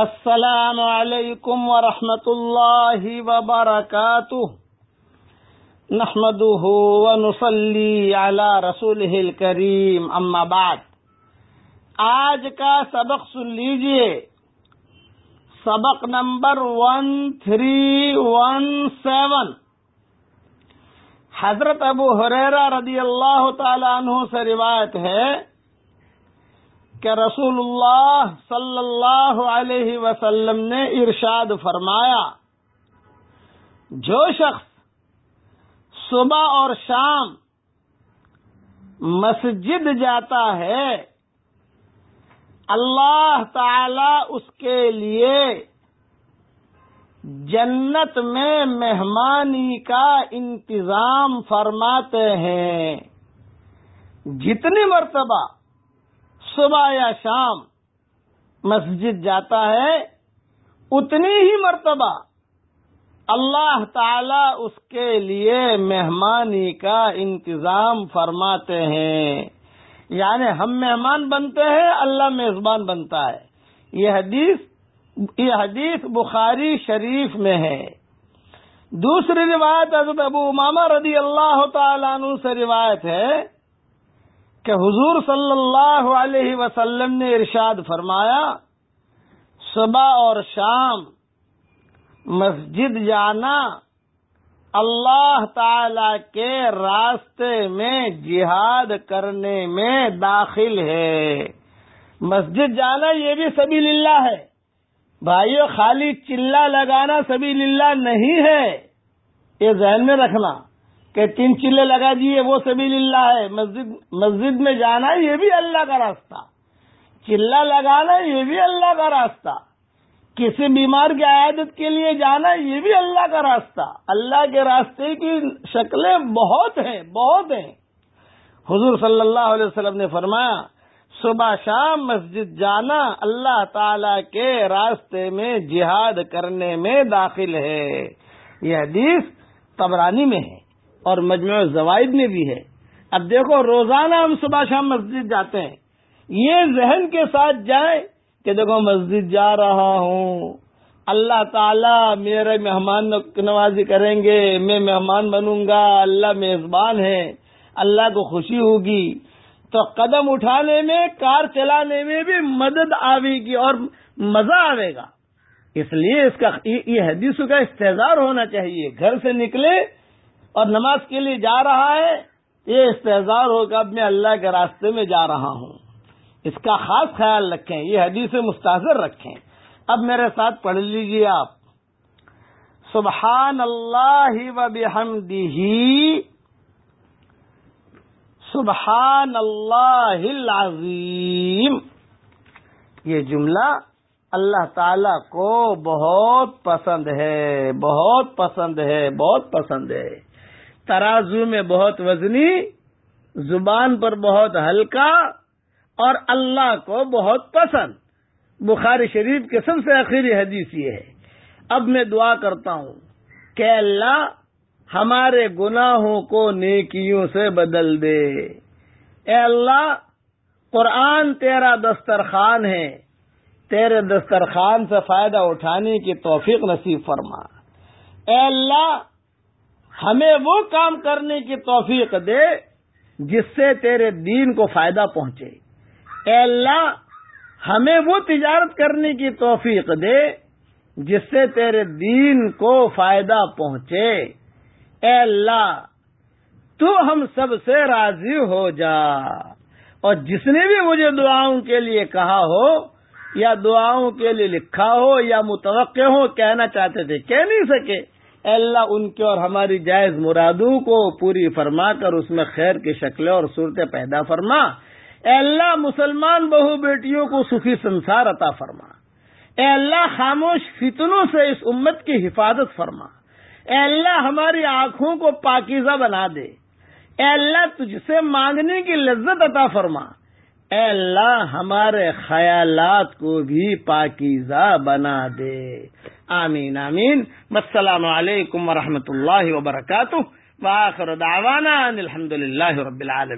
السلام علیکم ورحمۃ اللہ وبرکاتہ۔ نحمده ونصلي على رسوله الكريم اما بعد۔ آج کا سبق سن لیجیے۔ سبق number one three one seven حضرت ابو حریرہ رضی اللہ تعالی عنہ سے روایت ہے کہ رسول اللہ صلی اللہ علیہ وسلم نے ارشاد فرمایا، جو شخص صبح اور شام مسجد جاتا ہے، اللہ تعالی اس کے لیے جنت میں مہمانی کا انتظام فرماتے ہیں۔ جتنی مرتبہ صبح یا شام مسجد جاتا ہے، اتنی ہی مرتبہ اللہ تعالی اس کے لیے مہمانی کا انتظام فرماتے ہیں۔ یعنی ہم مہمان بنتے ہیں، اللہ میزبان بنتا ہے۔ یہ حدیث یہ حدیث بخاری شریف میں ہے۔ دوسری روایت حضرت ابو امامہ رضی اللہ تعالیٰ عنہ سے روایت ہے۔ کہ حضور صلی اللہ علیہ وسلم نے ارشاد فرمایا، صبح اور شام مسجد جانا اللہ تعالی کے راستے میں جہاد کرنے میں داخل ہے۔ مسجد جانا یہ بھی سبھی للہ ہے۔ بھائیو، خالی چلا لگانا سبھی للہ نہیں ہے۔ یہ ذہن میں رکھنا۔ کہ تین چلے لگا دیے، وہ سبھی اللہ ہے۔ مسجد مسجد میں جانا یہ بھی اللہ کا راستہ۔ چلا لگانا یہ بھی اللہ کا راستہ۔ کسی بیمار کی عیادت کے لیے جانا یہ بھی اللہ کا راستہ۔ اللہ کے راستے کی شکلیں بہت ہیں بہت ہیں۔ حضور صلی اللہ علیہ وسلم نے فرمایا، صبح شام مسجد جانا اللہ تعالی کے راستے میں جہاد کرنے میں داخل ہے۔ یہ حدیث تبرانی میں ہے۔ اور مجموع زوائد میں بھی ہے۔ اب دیکھو، روزانہ ہم صبح شام مسجد جاتے ہیں۔ یہ ذہن کے ساتھ جائیں کہ دیکھو، مسجد جا رہا ہوں۔ اللہ تعالی میرے مہمان نوازی کریں گے، میں مہمان بنوں گا، اللہ میزبان ہے، اللہ کو خوشی ہوگی۔ تو قدم اٹھانے میں، کار چلانے میں بھی مدد آئے گی اور مزہ آئے گا۔ اس لیے اس کا، یہ حدیث کا استحصار ہونا چاہیے۔ گھر سے نکلے اور نماز کے لیے جا رہا ہے، یہ استحصار ہوگا، اب میں اللہ کے راستے میں جا رہا ہوں۔ اس کا خاص خیال رکھیں، یہ حدیث مستحضر رکھیں۔ اب میرے ساتھ پڑھ لیجیے آپ۔ سبحان اللہ و بحمدہ سبحان اللہ العظیم۔ یہ جملہ اللہ تعالی کو بہت پسند ہے، بہت پسند ہے، بہت پسند ہے۔ ترازو میں بہت وزنی، زبان پر بہت ہلکا اور اللہ کو بہت پسند۔ بخاری شریف کے سب سے آخری حدیث یہ ہے۔ اب میں دعا کرتا ہوں کہ اللہ ہمارے گناہوں کو نیکیوں سے بدل دے۔ اے اللہ، قرآن تیرا دسترخوان ہے۔ تیرے دسترخوان سے فائدہ اٹھانے کی توفیق نصیب فرما۔ اے اللہ ہمیں وہ کام کرنے کی توفیق دے جس سے تیرے دین کو فائدہ پہنچے۔ اے اللہ، ہمیں وہ تجارت کرنے کی توفیق دے جس سے تیرے دین کو فائدہ پہنچے۔ اے اللہ، تو ہم سب سے راضی ہو جا۔ اور جس نے بھی مجھے دعاؤں کے لیے کہا ہو، یا دعاؤں کے لیے لکھا ہو، یا متوقع ہو، کہنا چاہتے تھے، کہہ نہیں سکے۔ اے اللہ ان کے اور ہماری جائز مرادوں کو پوری فرما کر اس میں خیر کی شکلیں اور صورتیں پیدا فرما۔ اے اللہ، مسلمان بہو بیٹیوں کو سخی سنسار عطا فرما۔ اے اللہ، خاموش فتنوں سے اس امت کی حفاظت فرما۔ اے اللہ، ہماری آنکھوں کو پاکیزہ بنا دے۔ اے اللہ، تجھ سے مانگنے کی لذت عطا فرما۔ اے اللہ ہمارے خیالات کو بھی پاکیزہ بنا دے۔ آمین آمین۔ السلام علیکم ورحمۃ اللہ وبرکاتہ۔ واخر دعوانا الحمد للہ رب العالمین۔